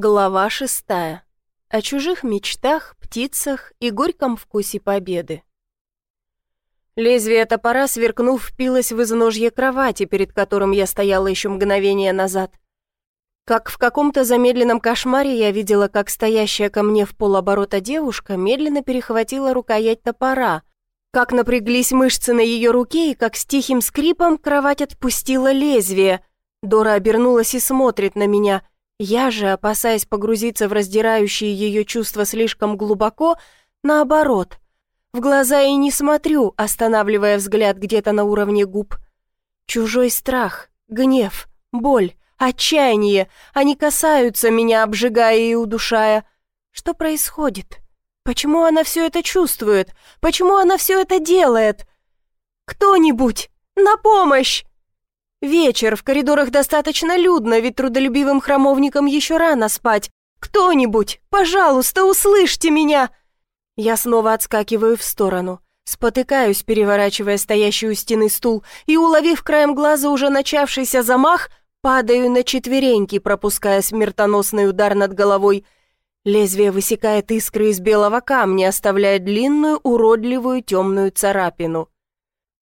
Глава шестая. О чужих мечтах, птицах и горьком вкусе победы. Лезвие топора, сверкнув, впилось в изножье кровати, перед которым я стояла еще мгновение назад. Как в каком-то замедленном кошмаре я видела, как стоящая ко мне в полоборота девушка медленно перехватила рукоять топора, как напряглись мышцы на ее руке и как с тихим скрипом кровать отпустила лезвие. Дора обернулась и смотрит на меня — я же, опасаясь погрузиться в раздирающие ее чувства слишком глубоко, наоборот, в глаза и не смотрю, останавливая взгляд где-то на уровне губ. Чужой страх, гнев, боль, отчаяние, они касаются меня, обжигая и удушая. Что происходит? Почему она все это чувствует? Почему она все это делает? Кто-нибудь! На помощь! Вечер, в коридорах достаточно людно, ведь трудолюбивым храмовникам еще рано спать. Кто-нибудь, пожалуйста, услышьте меня!» Я снова отскакиваю в сторону, спотыкаюсь, переворачивая стоящий у стены стул, и, уловив краем глаза уже начавшийся замах, падаю на четвереньки, пропуская смертоносный удар над головой. Лезвие высекает искры из белого камня, оставляя длинную, уродливую темную царапину.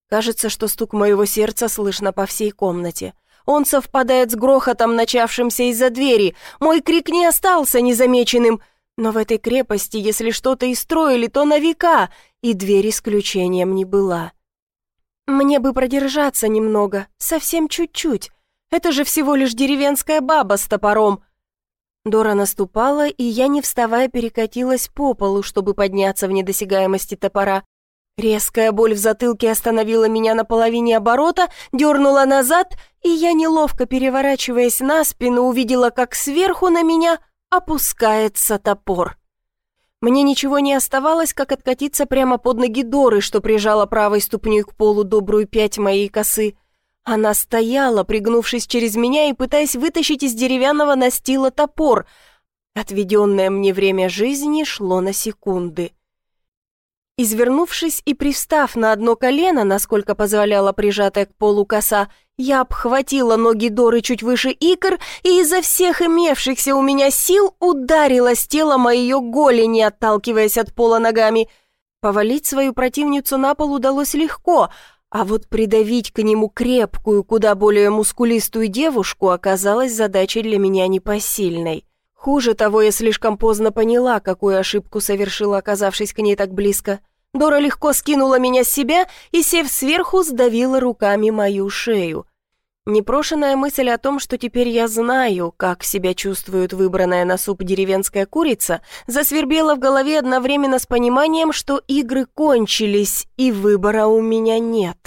Кажется, что стук моего сердца слышно по всей комнате. Он совпадает с грохотом, начавшимся из-за двери. Мой крик не остался незамеченным. Но в этой крепости, если что-то и строили, то на века, и дверь исключением не была. Мне бы продержаться немного, совсем чуть-чуть. Это же всего лишь деревенская баба с топором. Дора наступала, и я, не вставая, перекатилась по полу, чтобы подняться в недосягаемости топора. Резкая боль в затылке остановила меня на половине оборота, дернула назад, и я, неловко переворачиваясь на спину, увидела, как сверху на меня опускается топор. Мне ничего не оставалось, как откатиться прямо под ноги Доры, что прижала правой ступней к полу добрую пять моей косы. Она стояла, пригнувшись через меня и пытаясь вытащить из деревянного настила топор. Отведенное мне время жизни шло на секунды. Извернувшись и пристав на одно колено, насколько позволяла прижатая к полу коса, я обхватила ноги Доры чуть выше икр и изо всех имевшихся у меня сил ударила с тела моей голени, отталкиваясь от пола ногами. Повалить свою противницу на пол удалось легко, а вот придавить к нему крепкую, куда более мускулистую девушку оказалась задачей для меня непосильной. Хуже того, я слишком поздно поняла, какую ошибку совершила, оказавшись к ней так близко. Дора легко скинула меня с себя и, сев сверху, сдавила руками мою шею. Непрошенная мысль о том, что теперь я знаю, как себя чувствует выбранная на суп деревенская курица, засвербела в голове одновременно с пониманием, что игры кончились и выбора у меня нет.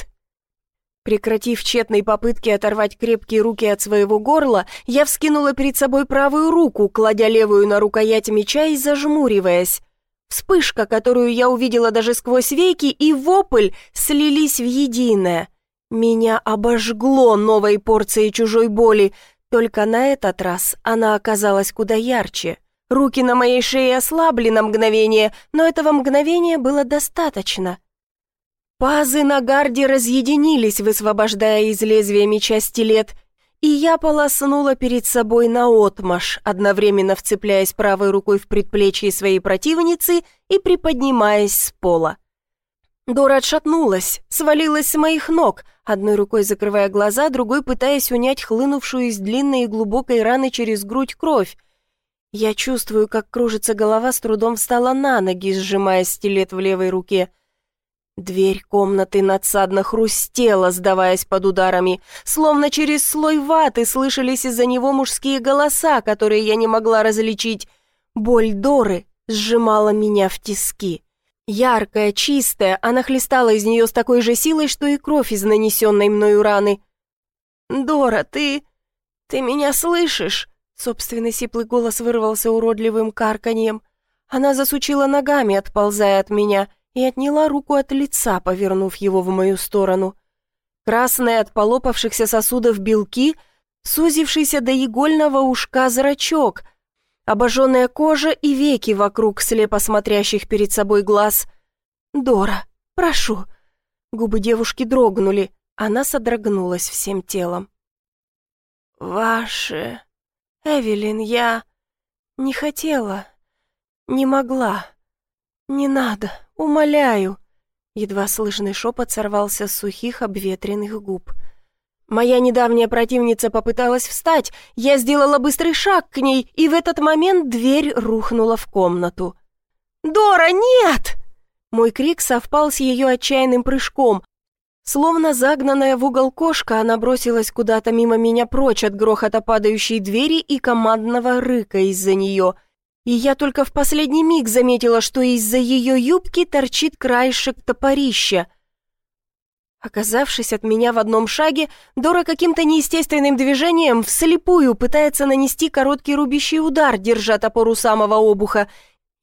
Прекратив тщетные попытки оторвать крепкие руки от своего горла, я вскинула перед собой правую руку, кладя левую на рукоять меча и зажмуриваясь. Вспышка, которую я увидела даже сквозь веки, и вопль слились в единое. Меня обожгло новой порцией чужой боли, только на этот раз она оказалась куда ярче. Руки на моей шее ослабли на мгновение, но этого мгновения было достаточно. Пазы на гарде разъединились, высвобождая из лезвия меча стилет, и я полоснула перед собой наотмашь, одновременно вцепляясь правой рукой в предплечье своей противницы и приподнимаясь с пола. Дора отшатнулась, свалилась с моих ног, одной рукой закрывая глаза, другой пытаясь унять хлынувшую из длинной и глубокой раны через грудь кровь. Я чувствую, как кружится голова, с трудом встала на ноги, сжимая стилет в левой руке. Дверь комнаты надсадно хрустела, сдаваясь под ударами. Словно через слой ваты слышались из-за него мужские голоса, которые я не могла различить. Боль Доры сжимала меня в тиски. Яркая, чистая, она хлестала из нее с такой же силой, что и кровь из нанесенной мною раны. «Дора, ты... ты меня слышишь?» Собственный сиплый голос вырвался уродливым карканьем. Она засучила ногами, отползая от меня — и отняла руку от лица, повернув его в мою сторону. Красные от полопавшихся сосудов белки, сузившийся до игольного ушка зрачок, обожженная кожа и веки вокруг слепо смотрящих перед собой глаз. «Дора, прошу!» Губы девушки дрогнули, она содрогнулась всем телом. «Ваше... Эвелин, я... «Не хотела, не могла. Не надо, умоляю». Едва слышный шепот сорвался с сухих обветренных губ. Моя недавняя противница попыталась встать, я сделала быстрый шаг к ней, и в этот момент дверь рухнула в комнату. «Дора, нет!» Мой крик совпал с ее отчаянным прыжком. Словно загнанная в угол кошка, она бросилась куда-то мимо меня прочь от грохота падающей двери и командного рыка из-за нее. И я только в последний миг заметила, что из-за ее юбки торчит краешек топорища — Оказавшись от меня в одном шаге, Дора каким-то неестественным движением вслепую пытается нанести короткий рубящий удар, держа топор у самого обуха.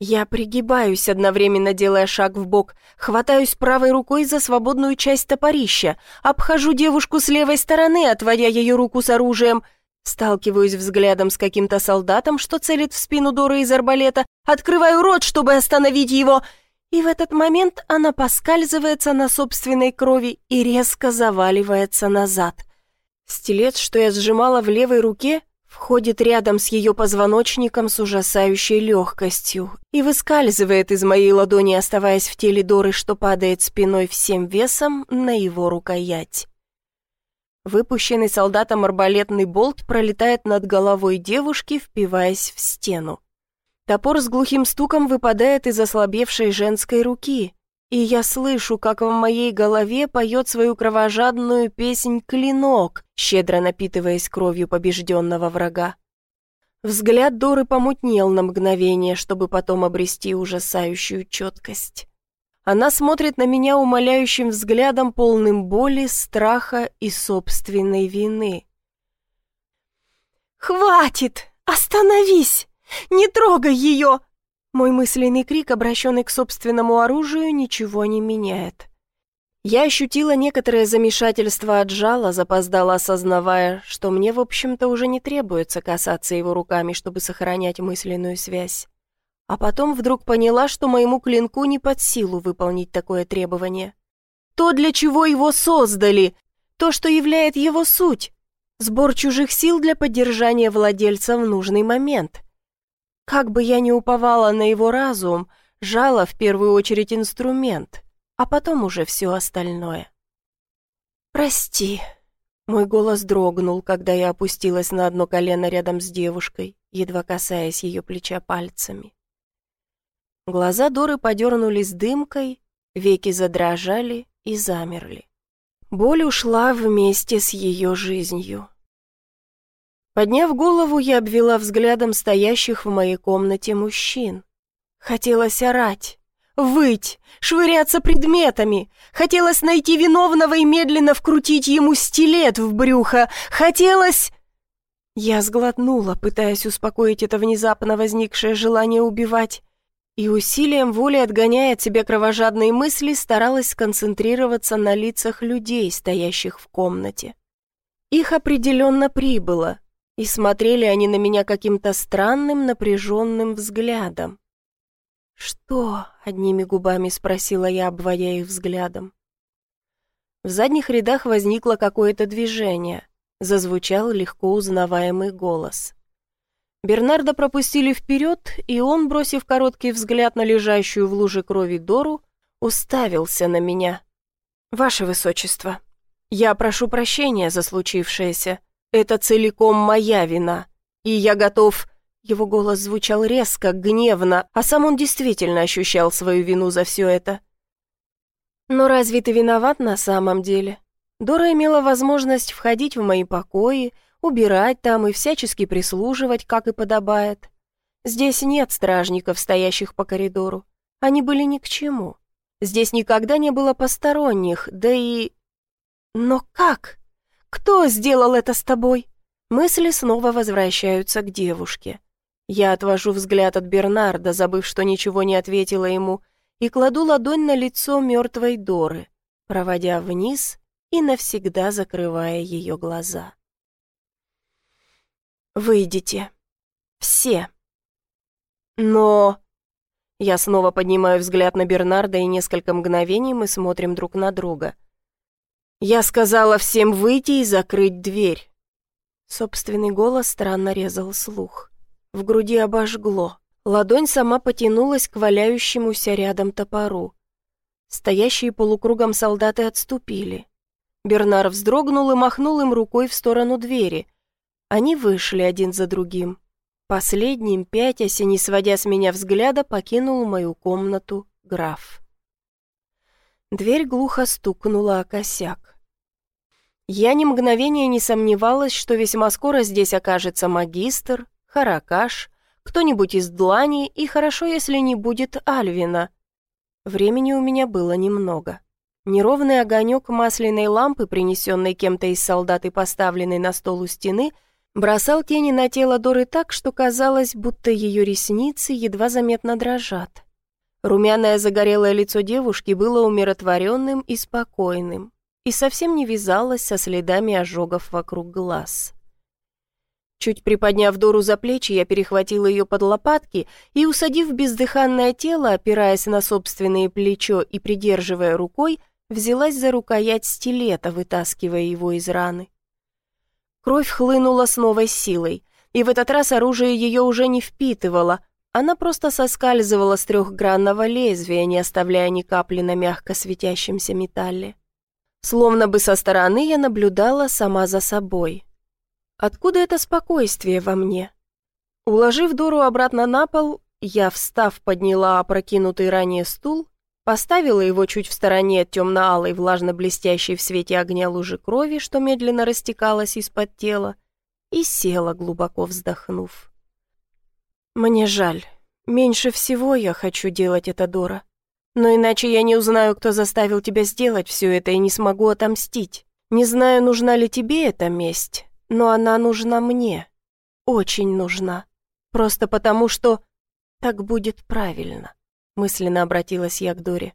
Я пригибаюсь, одновременно делая шаг в бок, хватаюсь правой рукой за свободную часть топорища, обхожу девушку с левой стороны, отводя ее руку с оружием, сталкиваюсь взглядом с каким-то солдатом, что целит в спину Доры из арбалета, открываю рот, чтобы остановить его — и в этот момент она поскальзывается на собственной крови и резко заваливается назад. Стилет, что я сжимала в левой руке, входит рядом с ее позвоночником с ужасающей легкостью и выскальзывает из моей ладони, оставаясь в теле Доры, что падает спиной всем весом на его рукоять. Выпущенный солдатом арбалетный болт пролетает над головой девушки, впиваясь в стену. Топор с глухим стуком выпадает из ослабевшей женской руки, и я слышу, как в моей голове поет свою кровожадную песнь «Клинок», щедро напитываясь кровью побежденного врага. Взгляд Доры помутнел на мгновение, чтобы потом обрести ужасающую четкость. Она смотрит на меня умоляющим взглядом, полным боли, страха и собственной вины. «Хватит! Остановись!» «Не трогай ее!» Мой мысленный крик, обращенный к собственному оружию, ничего не меняет. Я ощутила некоторое замешательство от жала, запоздала, осознавая, что мне, в общем-то, уже не требуется касаться его руками, чтобы сохранять мысленную связь. А потом вдруг поняла, что моему клинку не под силу выполнить такое требование. То, для чего его создали, то, что являет его суть. Сбор чужих сил для поддержания владельца в нужный момент. Как бы я ни уповала на его разум, жало в первую очередь инструмент, а потом уже все остальное. «Прости», — мой голос дрогнул, когда я опустилась на одно колено рядом с девушкой, едва касаясь ее плеча пальцами. Глаза Доры подернулись дымкой, веки задрожали и замерли. Боль ушла вместе с ее жизнью. Подняв голову, я обвела взглядом стоящих в моей комнате мужчин. Хотелось орать, выть, швыряться предметами. Хотелось найти виновного и медленно вкрутить ему стилет в брюхо. Хотелось... Я сглотнула, пытаясь успокоить это внезапно возникшее желание убивать, и усилием воли, отгоняя от себя кровожадные мысли, старалась сконцентрироваться на лицах людей, стоящих в комнате. Их определенно прибыло, и смотрели они на меня каким-то странным напряженным взглядом. «Что?» — одними губами спросила я, обводя их взглядом. В задних рядах возникло какое-то движение. Зазвучал легко узнаваемый голос. Бернарда пропустили вперед, и он, бросив короткий взгляд на лежащую в луже крови Дору, уставился на меня. «Ваше Высочество, я прошу прощения за случившееся. Это целиком моя вина, и я готов...» Его голос звучал резко, гневно, а сам он действительно ощущал свою вину за все это. «Но разве ты виноват на самом деле?» Дора имела возможность входить в мои покои, убирать там и всячески прислуживать, как и подобает. Здесь нет стражников, стоящих по коридору. Они были ни к чему. Здесь никогда не было посторонних, да и... Но как? Кто сделал это с тобой?» Мысли снова возвращаются к девушке. Я отвожу взгляд от Бернарда, забыв, что ничего не ответила ему, и кладу ладонь на лицо мертвой Доры, проводя вниз и навсегда закрывая ее глаза. «Выйдите. Все. Но...» Я снова поднимаю взгляд на Бернарда, и несколько мгновений мы смотрим друг на друга — я сказала всем выйти и закрыть дверь. Собственный голос странно резал слух. В груди обожгло. Ладонь сама потянулась к валяющемуся рядом топору. Стоящие полукругом солдаты отступили. Бернар вздрогнул и махнул им рукой в сторону двери. Они вышли один за другим. Последним, пятясь и не сводя с меня взгляда, покинул мою комнату граф. Дверь глухо стукнула о косяк. Я ни мгновения не сомневалась, что весьма скоро здесь окажется магистр, Харакаш, кто-нибудь из Длани, и хорошо, если не будет Альвина. Времени у меня было немного. Неровный огонек масляной лампы, принесенной кем-то из солдат и поставленной на стол у стены, бросал тени на тело Доры так, что казалось, будто ее ресницы едва заметно дрожат. Румяное загорелое лицо девушки было умиротворенным и спокойным и совсем не вязалось со следами ожогов вокруг глаз. Чуть приподняв Дору за плечи, я перехватила ее под лопатки и, усадив бездыханное тело, опираясь на собственное плечо и придерживая рукой, взялась за рукоять стилета, вытаскивая его из раны. Кровь хлынула с новой силой, и в этот раз оружие ее уже не впитывало, она просто соскальзывала с трехгранного лезвия, не оставляя ни капли на мягко светящемся металле. Словно бы со стороны я наблюдала сама за собой. Откуда это спокойствие во мне? Уложив Дору обратно на пол, я, встав, подняла опрокинутый ранее стул, поставила его чуть в стороне от темно-алой, влажно-блестящей в свете огня лужи крови, что медленно растекалась из-под тела, и села, глубоко вздохнув. «Мне жаль. Меньше всего я хочу делать это, Дора. Но иначе я не узнаю, кто заставил тебя сделать все это, и не смогу отомстить. Не знаю, нужна ли тебе эта месть, но она нужна мне. Очень нужна. Просто потому, что так будет правильно», — мысленно обратилась я к Доре.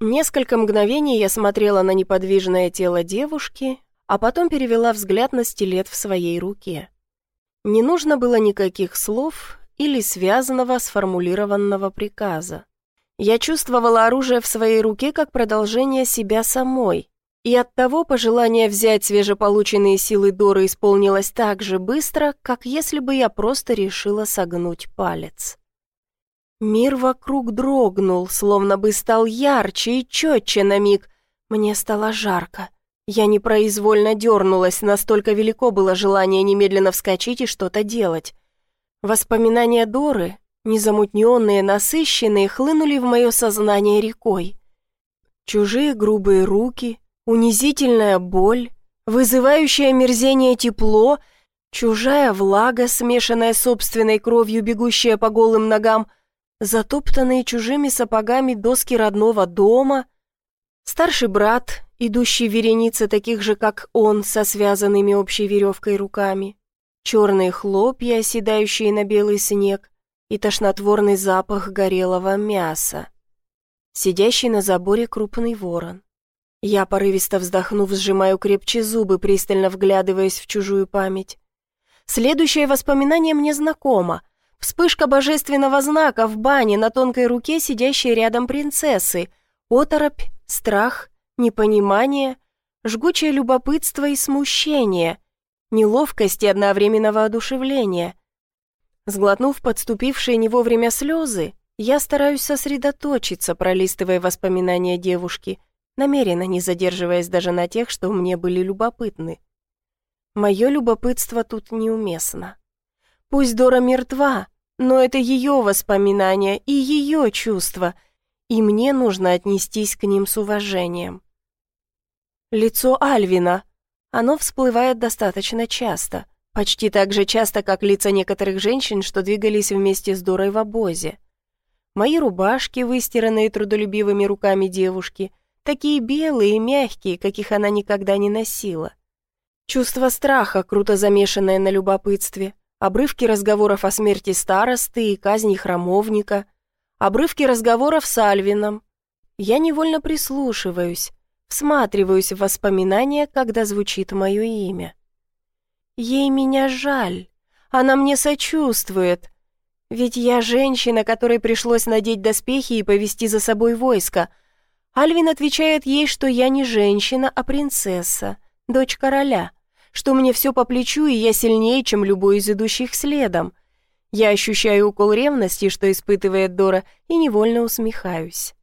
Несколько мгновений я смотрела на неподвижное тело девушки, а потом перевела взгляд на стилет в своей руке. Не нужно было никаких слов или связанного сформулированного приказа. Я чувствовала оружие в своей руке как продолжение себя самой, и оттого пожелание взять свежеполученные силы Доры исполнилось так же быстро, как если бы я просто решила согнуть палец. Мир вокруг дрогнул, словно бы стал ярче и четче на миг. Мне стало жарко. Я непроизвольно дернулась, настолько велико было желание немедленно вскочить и что-то делать. Воспоминания Доры, незамутненные, насыщенные, хлынули в мое сознание рекой. Чужие грубые руки, унизительная боль, вызывающее мерзение тепло, чужая влага, смешанная с собственной кровью, бегущая по голым ногам, затоптанные чужими сапогами доски родного дома, старший брат, идущий в веренице таких же, как он, со связанными общей веревкой руками, черные хлопья, оседающие на белый снег, и тошнотворный запах горелого мяса. Сидящий на заборе крупный ворон. Я, порывисто вздохнув, сжимаю крепче зубы, пристально вглядываясь в чужую память. Следующее воспоминание мне знакомо. Вспышка божественного знака в бане на тонкой руке сидящей рядом принцессы. Оторопь, страх, непонимание, жгучее любопытство и смущение, неловкость и одновременного одушевления. Сглотнув подступившие не вовремя слезы, я стараюсь сосредоточиться, пролистывая воспоминания девушки, намеренно не задерживаясь даже на тех, что мне были любопытны. Мое любопытство тут неуместно. Пусть Дора мертва, но это ее воспоминания и ее чувства, и мне нужно отнестись к ним с уважением. Лицо Альвина. Оно всплывает достаточно часто. Почти так же часто, как лица некоторых женщин, что двигались вместе с Дорой в обозе. Мои рубашки, выстиранные трудолюбивыми руками девушки, такие белые и мягкие, каких она никогда не носила. Чувство страха, круто замешанное на любопытстве, обрывки разговоров о смерти старосты и казни храмовника, обрывки разговоров с Альвином. Я невольно прислушиваюсь, всматриваюсь в воспоминания, когда звучит мое имя. Ей меня жаль, она мне сочувствует. Ведь я женщина, которой пришлось надеть доспехи и повести за собой войско. Альвин отвечает ей, что я не женщина, а принцесса, дочь короля, что мне все по плечу, и я сильнее, чем любой из идущих следом. Я ощущаю укол ревности, что испытывает Дора, и невольно усмехаюсь.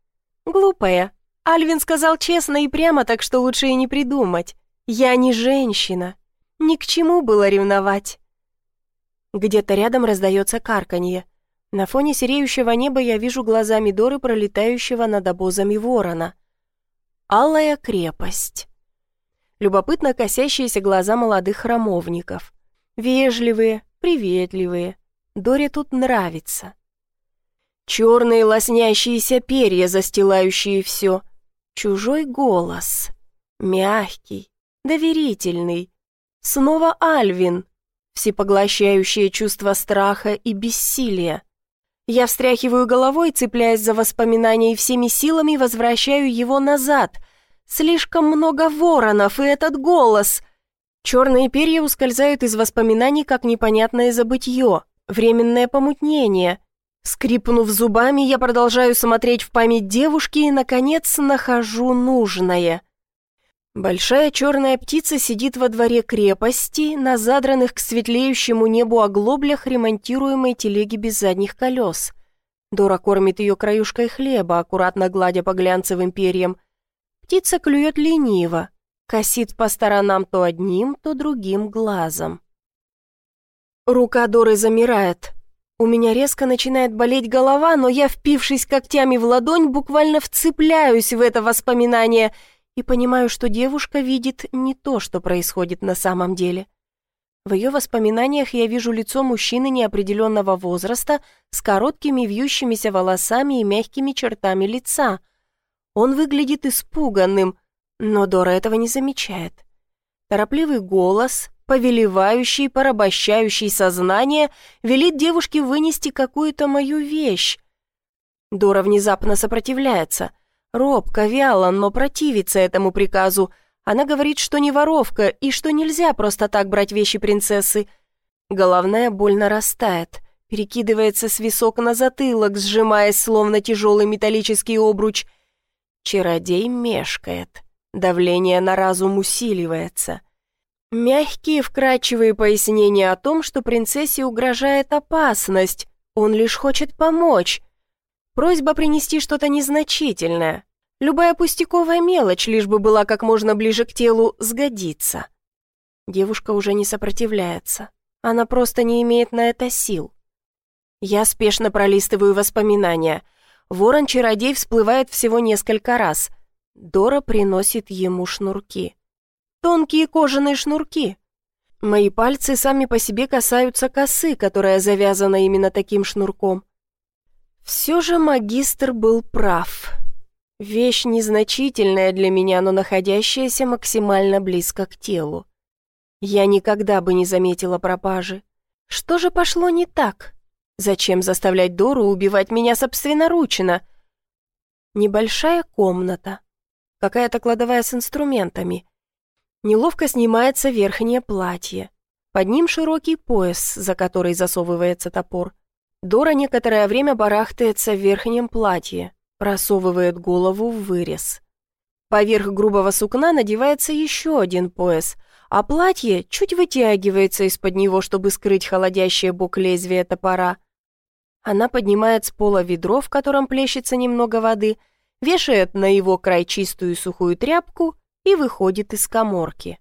Глупая. Альвин сказал честно и прямо, так что лучше и не придумать. Я не женщина. Ни к чему было ревновать. Где-то рядом раздается карканье. На фоне сереющего неба я вижу глазами Доры, пролетающего над обозами ворона. Алая крепость. Любопытно косящиеся глаза молодых храмовников. Вежливые, приветливые. Доре тут нравится. Черные лоснящиеся перья, застилающие все. Чужой голос. Мягкий, доверительный. Снова Альвин. Всепоглощающее чувство страха и бессилия. Я встряхиваю головой, цепляясь за воспоминания и всеми силами возвращаю его назад. Слишком много воронов, и этот голос. Черные перья ускользают из воспоминаний, как непонятное забытье, временное помутнение. Скрипнув зубами, я продолжаю смотреть в память девушки и, наконец, нахожу нужное. Большая черная птица сидит во дворе крепости на задранных к светлеющему небу оглоблях ремонтируемой телеги без задних колес. Дора кормит ее краюшкой хлеба, аккуратно гладя по глянцевым перьям. Птица клюет лениво, косит по сторонам то одним, то другим глазом. Рука Доры замирает. У меня резко начинает болеть голова, но я, впившись когтями в ладонь, буквально вцепляюсь в это воспоминание — и понимаю, что девушка видит не то, что происходит на самом деле. В ее воспоминаниях я вижу лицо мужчины неопределенного возраста с короткими вьющимися волосами и мягкими чертами лица. Он выглядит испуганным, но Дора этого не замечает. Торопливый голос, повелевающий, порабощающий сознание, велит девушке вынести какую-то мою вещь. Дора внезапно сопротивляется — Робко, вяло, но противится этому приказу. Она говорит, что не воровка и что нельзя просто так брать вещи принцессы. Головная боль нарастает, перекидывается с висок на затылок, сжимаясь, словно тяжелый металлический обруч. Чародей мешкает. Давление на разум усиливается. Мягкие, вкрадчивые пояснения о том, что принцессе угрожает опасность. Он лишь хочет помочь. Просьба принести что-то незначительное. Любая пустяковая мелочь, лишь бы была как можно ближе к телу, сгодится. Девушка уже не сопротивляется. Она просто не имеет на это сил. Я спешно пролистываю воспоминания. Ворон-чародей всплывает всего несколько раз. Дора приносит ему шнурки. Тонкие кожаные шнурки. Мои пальцы сами по себе касаются косы, которая завязана именно таким шнурком. Все же магистр был прав. Вещь незначительная для меня, но находящаяся максимально близко к телу. Я никогда бы не заметила пропажи. Что же пошло не так? Зачем заставлять Дору убивать меня собственноручно? Небольшая комната. Какая-то кладовая с инструментами. Неловко снимается верхнее платье. Под ним широкий пояс, за который засовывается топор. Дора некоторое время барахтается в верхнем платье, просовывает голову в вырез. Поверх грубого сукна надевается еще один пояс, а платье чуть вытягивается из-под него, чтобы скрыть холодящее бок лезвия топора. Она поднимает с пола ведро, в котором плещется немного воды, вешает на его край чистую сухую тряпку и выходит из коморки.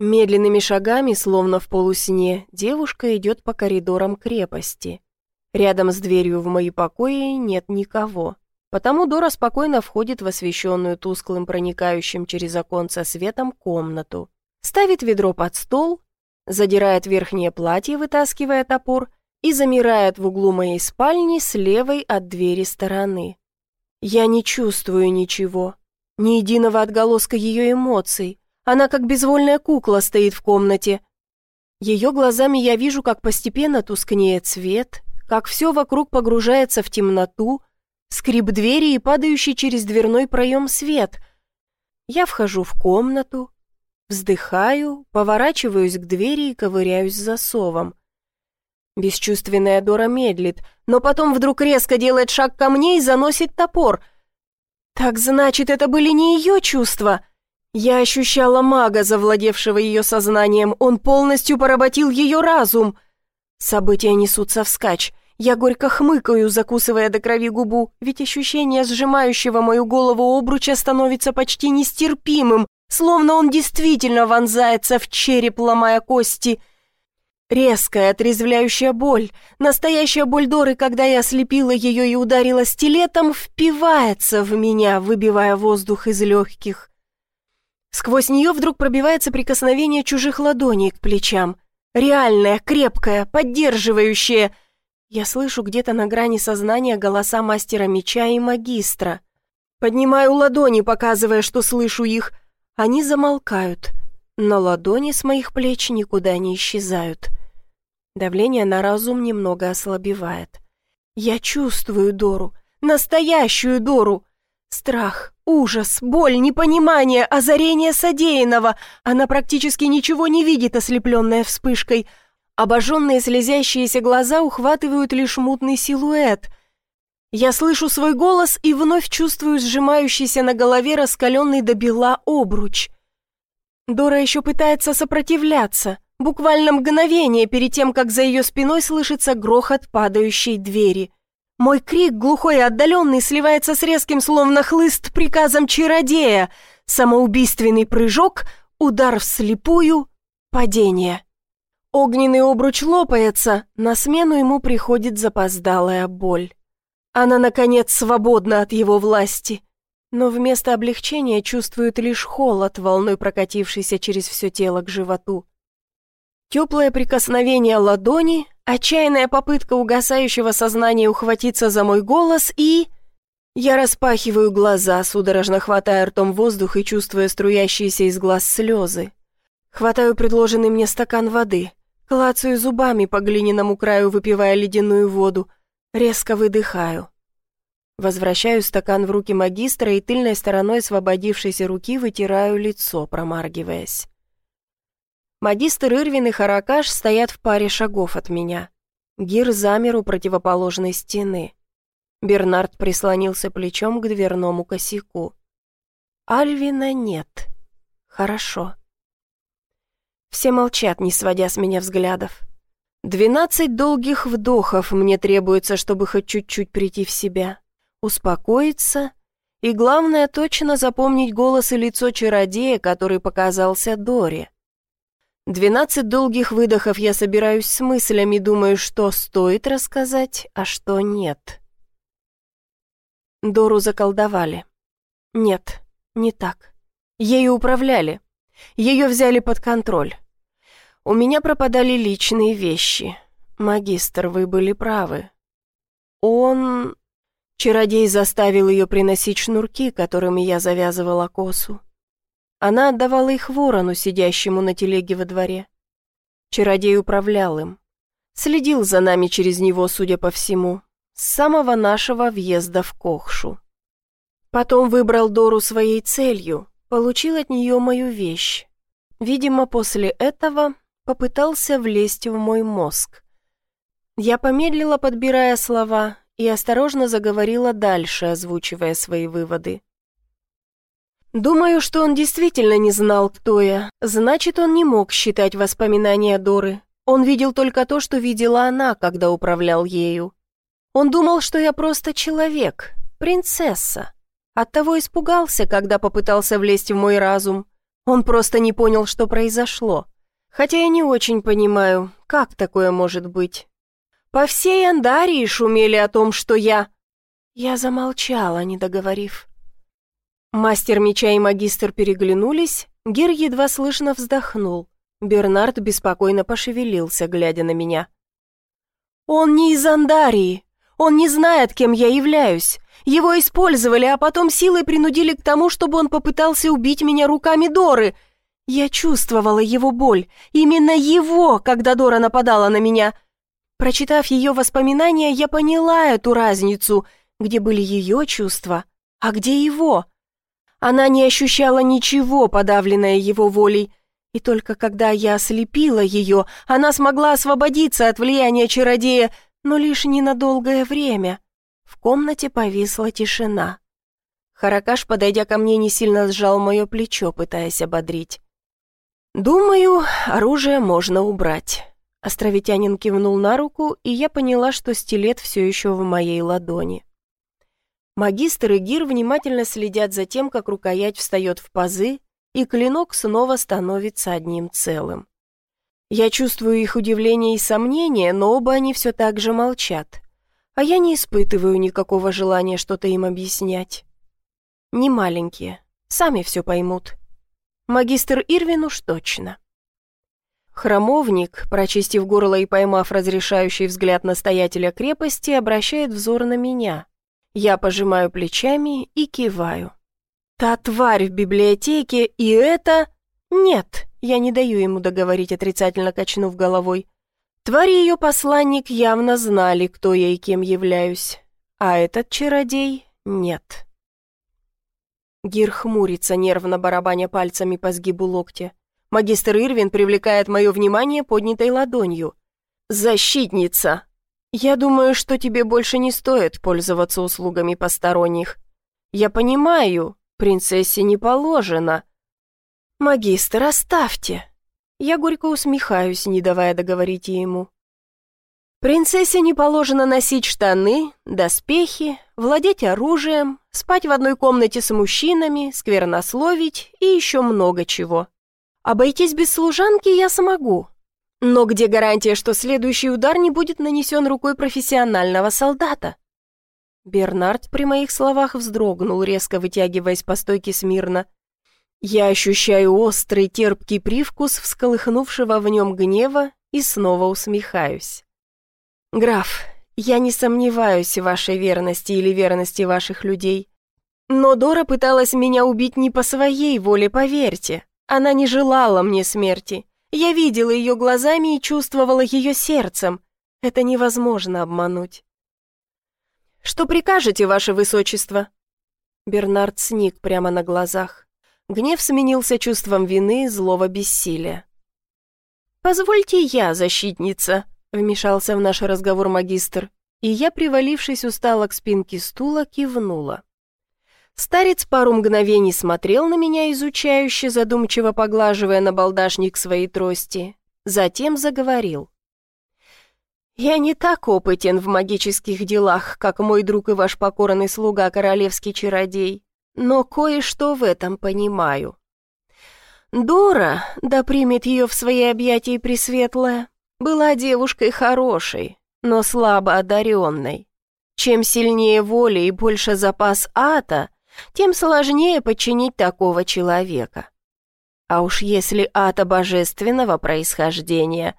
Медленными шагами, словно в полусне, девушка идет по коридорам крепости. Рядом с дверью в мои покои нет никого, потому Дора спокойно входит в освещенную тусклым проникающим через оконце светом комнату, ставит ведро под стол, задирает верхнее платье, вытаскивая топор, и замирает в углу моей спальни с левой от двери стороны. Я не чувствую ничего, ни единого отголоска ее эмоций. Она как безвольная кукла стоит в комнате. Ее глазами я вижу, как постепенно тускнеет свет, как все вокруг погружается в темноту, скрип двери и падающий через дверной проем свет. Я вхожу в комнату, вздыхаю, поворачиваюсь к двери и ковыряюсь засовом. Бесчувственная Дора медлит, но потом вдруг резко делает шаг ко мне и заносит топор. Так значит, это были не ее чувства. Я ощущала мага, завладевшего ее сознанием. Он полностью поработил ее разум — События несутся вскачь. Я горько хмыкаю, закусывая до крови губу, ведь ощущение сжимающего мою голову обруча становится почти нестерпимым, словно он действительно вонзается в череп, ломая кости. Резкая, отрезвляющая боль, настоящая боль Доры, когда я ослепила ее и ударила стилетом, впивается в меня, выбивая воздух из легких. Сквозь нее вдруг пробивается прикосновение чужих ладоней к плечам. Реальное, крепкое, поддерживающее — я слышу где-то на грани сознания голоса мастера меча и магистра. Поднимаю ладони, показывая, что слышу их. Они замолкают, но ладони с моих плеч никуда не исчезают. Давление на разум немного ослабевает. Я чувствую Дору, настоящую Дору. Страх, ужас, боль, непонимание, озарение содеянного. Она практически ничего не видит, ослепленная вспышкой — Обожженные слезящиеся глаза ухватывают лишь мутный силуэт. Я слышу свой голос и вновь чувствую сжимающийся на голове раскаленный до бела обруч. Дора еще пытается сопротивляться. Буквально мгновение перед тем, как за ее спиной слышится грохот падающей двери. Мой крик, глухой и отдаленный, сливается с резким, словно хлыст, приказом чародея. Самоубийственный прыжок, удар вслепую, падение. Огненный обруч лопается, на смену ему приходит запоздалая боль. Она, наконец, свободна от его власти, но вместо облегчения чувствует лишь холод, волной прокатившийся через все тело к животу. Теплое прикосновение ладони, отчаянная попытка угасающего сознания ухватиться за мой голос и... Я распахиваю глаза, судорожно хватая ртом воздух и чувствуя струящиеся из глаз слезы. Хватаю предложенный мне стакан воды — Клацаю зубами по глиняному краю, выпивая ледяную воду. Резко выдыхаю. Возвращаю стакан в руки магистра и тыльной стороной освободившейся руки вытираю лицо, промаргиваясь. Магистр Ирвин и Харакаш стоят в паре шагов от меня. Гир замер у противоположной стены. Бернард прислонился плечом к дверному косяку. Альвина нет. Хорошо. Все молчат, не сводя с меня взглядов. Двенадцать долгих вдохов мне требуется, чтобы хоть чуть-чуть прийти в себя, успокоиться и, главное, точно запомнить голос и лицо чародея, который показался Доре. Двенадцать долгих выдохов я собираюсь с мыслями, думаю, что стоит рассказать, а что нет. Дору заколдовали. Нет, не так. Ею управляли. Ее взяли под контроль. У меня пропадали личные вещи. Магистр, вы были правы. Он... Чародей заставил ее приносить шнурки, которыми я завязывала косу. Она отдавала их ворону, сидящему на телеге во дворе. Чародей управлял им. Следил за нами через него, судя по всему, с самого нашего въезда в Кохшу. Потом выбрал Дору своей целью, получил от нее мою вещь. Видимо, после этого попытался влезть в мой мозг. Я помедлила, подбирая слова, и осторожно заговорила дальше, озвучивая свои выводы. Думаю, что он действительно не знал, кто я. Значит, он не мог считать воспоминания Доры. Он видел только то, что видела она, когда управлял ею. Он думал, что я просто человек, принцесса. Оттого испугался, когда попытался влезть в мой разум. Он просто не понял, что произошло. Хотя я не очень понимаю, как такое может быть. По всей Андарии шумели о том, что я... Я замолчала, не договорив. Мастер меча и магистр переглянулись, Гер едва слышно вздохнул. Бернард беспокойно пошевелился, глядя на меня. «Он не из Андарии. Он не знает, кем я являюсь. Его использовали, а потом силой принудили к тому, чтобы он попытался убить меня руками Доры. Я чувствовала его боль, именно его, когда Дора нападала на меня. Прочитав ее воспоминания, я поняла эту разницу, где были ее чувства, а где его. Она не ощущала ничего, подавленное его волей, и только когда я ослепила ее, она смогла освободиться от влияния чародея, но лишь ненадолгое время. В комнате повисла тишина. Харакаш, подойдя ко мне, не сильно сжал мое плечо, пытаясь ободрить. «Думаю, оружие можно убрать. Островитянин кивнул на руку, и я поняла, что стилет все еще в моей ладони. Магистр и Гир внимательно следят за тем, как рукоять встает в пазы, и клинок снова становится одним целым. Я чувствую их удивление и сомнение, но оба они все так же молчат. А я не испытываю никакого желания что-то им объяснять. Не маленькие, сами все поймут. Магистр Ирвин уж точно. Хромовник, прочистив горло и поймав разрешающий взгляд настоятеля крепости, обращает взор на меня. Я пожимаю плечами и киваю. «Та тварь в библиотеке, и это...» «Нет», я не даю ему договорить, отрицательно качнув головой. Тварь и ее посланник явно знали, кто я и кем являюсь, а этот чародей — нет. Гир хмурится, нервно барабаня пальцами по сгибу локтя. Магистр Ирвин привлекает мое внимание поднятой ладонью. «Защитница! Я думаю, что тебе больше не стоит пользоваться услугами посторонних. Я понимаю, принцессе не положено». «Магистр, оставьте!» Я горько усмехаюсь, не давая договорить ему. Принцессе не положено носить штаны, доспехи, владеть оружием, спать в одной комнате с мужчинами, сквернословить и еще много чего. Обойтись без служанки я смогу. Но где гарантия, что следующий удар не будет нанесен рукой профессионального солдата? Бернард при моих словах вздрогнул, резко вытягиваясь по стойке смирно. Я ощущаю острый терпкий привкус всколыхнувшего в нем гнева и снова усмехаюсь. «Граф, я не сомневаюсь в вашей верности или верности ваших людей. Но Дора пыталась меня убить не по своей воле, поверьте. Она не желала мне смерти. Я видела ее глазами и чувствовала ее сердцем. Это невозможно обмануть. «Что прикажете, ваше высочество?» Бернард сник прямо на глазах. Гнев сменился чувством вины, злого бессилия. «Позвольте я, защитница», — вмешался в наш разговор магистр, и я, привалившись устало к спинке стула, кивнула. Старец пару мгновений смотрел на меня изучающе, задумчиво поглаживая на балдашник своей трости. Затем заговорил. «Я не так опытен в магических делах, как мой друг и ваш покорный слуга, королевский чародей, но кое-что в этом понимаю. Дора, да примет ее в свои объятия Пресветлая, была девушкой хорошей, но слабо одаренной. Чем сильнее воля и больше запас ата, тем сложнее подчинить такого человека. А уж если ата божественного происхождения...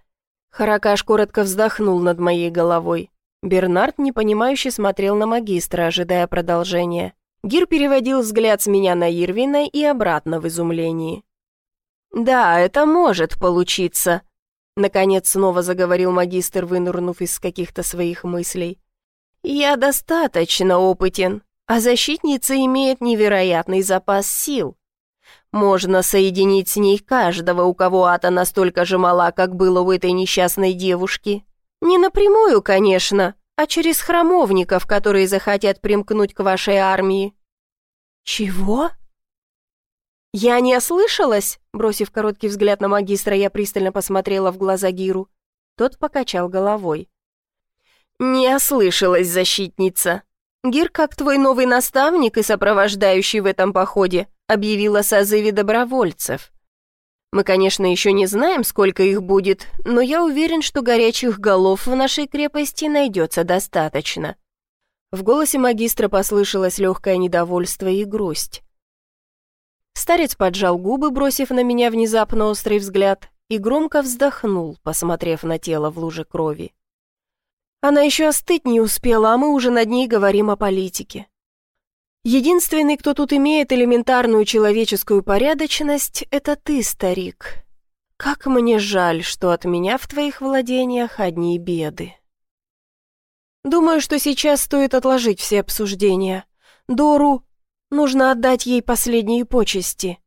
Харакаш коротко вздохнул над моей головой. Бернард непонимающе смотрел на магистра, ожидая продолжения. Гир переводил взгляд с меня на Ирвина и обратно в изумлении. «Да, это может получиться», — наконец снова заговорил магистр, вынурнув из каких-то своих мыслей. «Я достаточно опытен, а защитница имеет невероятный запас сил. Можно соединить с ней каждого, у кого ата настолько же мала, как было у этой несчастной девушки. Не напрямую, конечно, а через храмовников, которые захотят примкнуть к вашей армии». «Чего?» «Я не ослышалась?» Бросив короткий взгляд на магистра, я пристально посмотрела в глаза Гиру. Тот покачал головой. «Не ослышалась, защитница. Гир, как твой новый наставник и сопровождающий в этом походе, объявил о созыве добровольцев. Мы, конечно, еще не знаем, сколько их будет, но я уверен, что горячих голов в нашей крепости найдется достаточно». В голосе магистра послышалось легкое недовольство и грусть. Старец поджал губы, бросив на меня внезапно острый взгляд, и громко вздохнул, посмотрев на тело в луже крови. Она еще остыть не успела, а мы уже над ней говорим о политике. Единственный, кто тут имеет элементарную человеческую порядочность, это ты, старик. Как мне жаль, что от меня в твоих владениях одни беды. Думаю, что сейчас стоит отложить все обсуждения. Дору нужно отдать ей последние почести.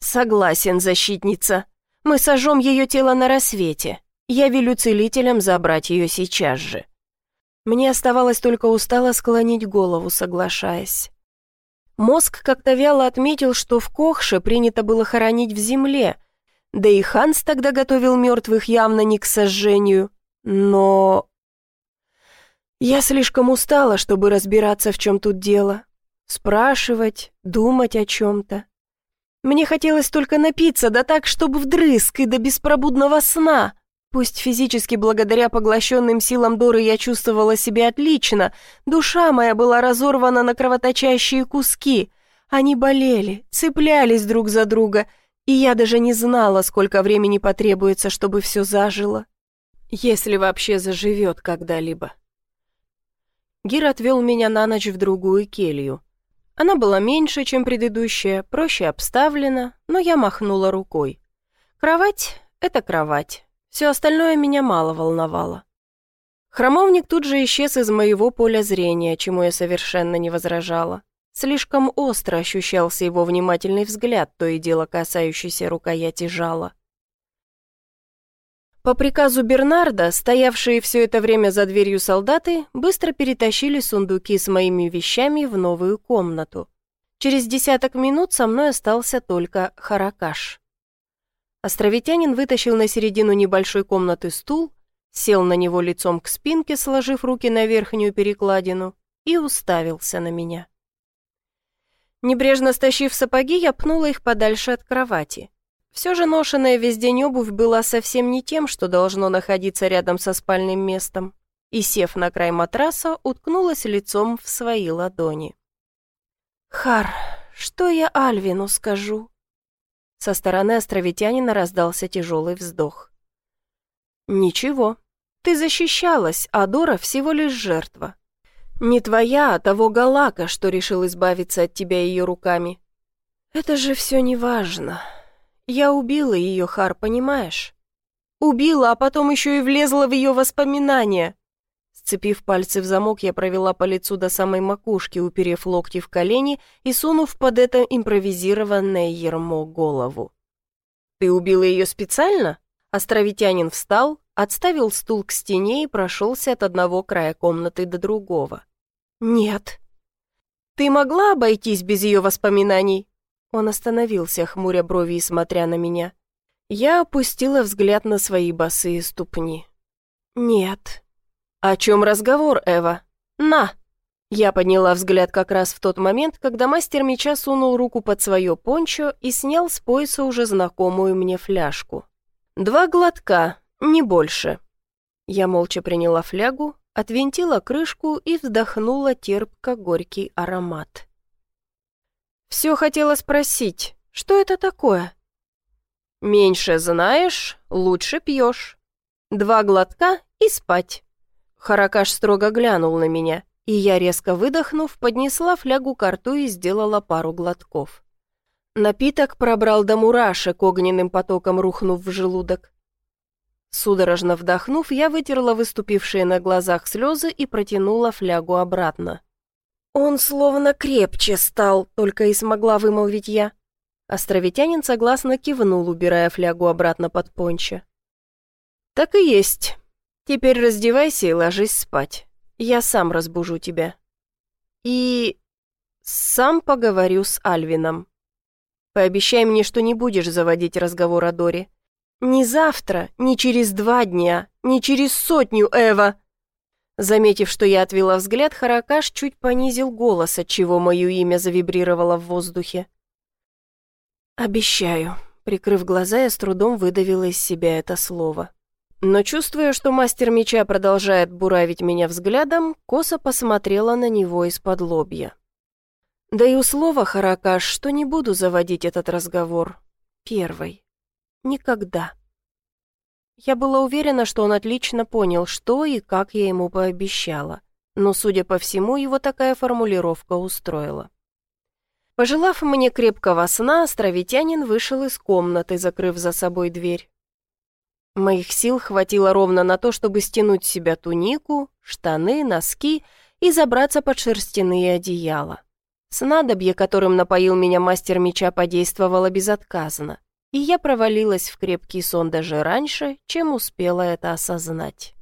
Согласен, защитница. Мы сожжем ее тело на рассвете. Я велю целителям забрать ее сейчас же. Мне оставалось только устало склонить голову, соглашаясь. Мозг как-то вяло отметил, что в Кохше принято было хоронить в земле, Да и Ханс тогда готовил мертвых явно не к сожжению. Но... Я слишком устала, чтобы разбираться, в чем тут дело. Спрашивать, думать о чем-то. Мне хотелось только напиться, да так, чтобы вдрызг и до беспробудного сна. Пусть физически благодаря поглощенным силам Доры я чувствовала себя отлично, душа моя была разорвана на кровоточащие куски. Они болели, цеплялись друг за друга, и я даже не знала, сколько времени потребуется, чтобы все зажило. Если вообще заживет когда-либо. Гир отвел меня на ночь в другую келью. Она была меньше, чем предыдущая, проще обставлена, но я махнула рукой. Кровать — это кровать. Все остальное меня мало волновало. Хромовник тут же исчез из моего поля зрения, чему я совершенно не возражала. Слишком остро ощущался его внимательный взгляд, то и дело касающийся рукояти жала. По приказу Бернарда, стоявшие все это время за дверью солдаты, быстро перетащили сундуки с моими вещами в новую комнату. Через десяток минут со мной остался только Харакаш. Островитянин вытащил на середину небольшой комнаты стул, сел на него лицом к спинке, сложив руки на верхнюю перекладину, и уставился на меня. Небрежно стащив сапоги, я пнула их подальше от кровати. Все же ношенная весь день обувь была совсем не тем, что должно находиться рядом со спальным местом, и, сев на край матраса, уткнулась лицом в свои ладони. «Хар, что я Альвину скажу?» Со стороны островитянина раздался тяжелый вздох. «Ничего, ты защищалась, а Дора всего лишь жертва. Не твоя, а того Галака, что решил избавиться от тебя ее руками. Это же все не важно. Я убила ее, Хар, понимаешь? Убила, а потом еще и влезла в ее воспоминания. Сцепив пальцы в замок, я провела по лицу до самой макушки, уперев локти в колени и сунув под это импровизированное ермо голову. «Ты убила ее специально?» Островитянин встал, отставил стул к стене и прошелся от одного края комнаты до другого. «Нет». «Ты могла обойтись без ее воспоминаний?» Он остановился, хмуря брови и смотря на меня. Я опустила взгляд на свои босые ступни. «Нет». «О чем разговор, Эва? На!» Я подняла взгляд как раз в тот момент, когда мастер меча сунул руку под свое пончо и снял с пояса уже знакомую мне фляжку. «Два глотка, не больше». Я молча приняла флягу, отвинтила крышку и вздохнула терпко-горький аромат. «Все хотела спросить, что это такое?» «Меньше знаешь, лучше пьешь. Два глотка и спать». Харакаш строго глянул на меня, и я, резко выдохнув, поднесла флягу к рту и сделала пару глотков. Напиток пробрал до мурашек, огненным потоком рухнув в желудок. Судорожно вдохнув, я вытерла выступившие на глазах слезы и протянула флягу обратно. «Он словно крепче стал», — только и смогла вымолвить я. Островитянин согласно кивнул, убирая флягу обратно под пончо. «Так и есть. Теперь раздевайся и ложись спать. Я сам разбужу тебя. И сам поговорю с Альвином. Пообещай мне, что не будешь заводить разговор о Доре. Ни завтра, ни через два дня, ни через сотню, Эва!» Заметив, что я отвела взгляд, Харакаш чуть понизил голос, отчего мое имя завибрировало в воздухе. «Обещаю», — прикрыв глаза, я с трудом выдавила из себя это слово. Но чувствуя, что мастер меча продолжает буравить меня взглядом, косо посмотрела на него из-под лобья. Да и у слова Харакаш, что не буду заводить этот разговор. Первый. Никогда. Я была уверена, что он отлично понял, что и как я ему пообещала. Но, судя по всему, его такая формулировка устроила. Пожелав мне крепкого сна, островитянин вышел из комнаты, закрыв за собой дверь. Моих сил хватило ровно на то, чтобы стянуть с себя тунику, штаны, носки и забраться под шерстяные одеяла. Снадобье, которым напоил меня мастер меча, подействовало безотказно, и я провалилась в крепкий сон даже раньше, чем успела это осознать.